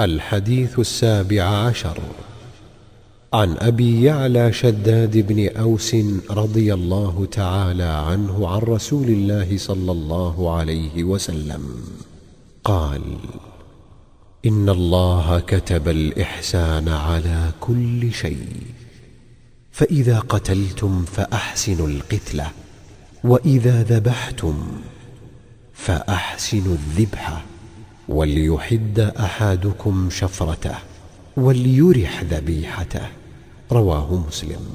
الحديث السابع عشر. عن أبي يعلى شداد بن أوس رضي الله تعالى عنه عن رسول الله صلى الله عليه وسلم. قال إن الله كتب الإحسان على كل شيء فإذا قتلتم فأحسنوا القتلة وإذا ذبحتم فأحسنوا الذبحة. وليحد أحدكم شفرته وليرح ذبيحته. رواه مسلم.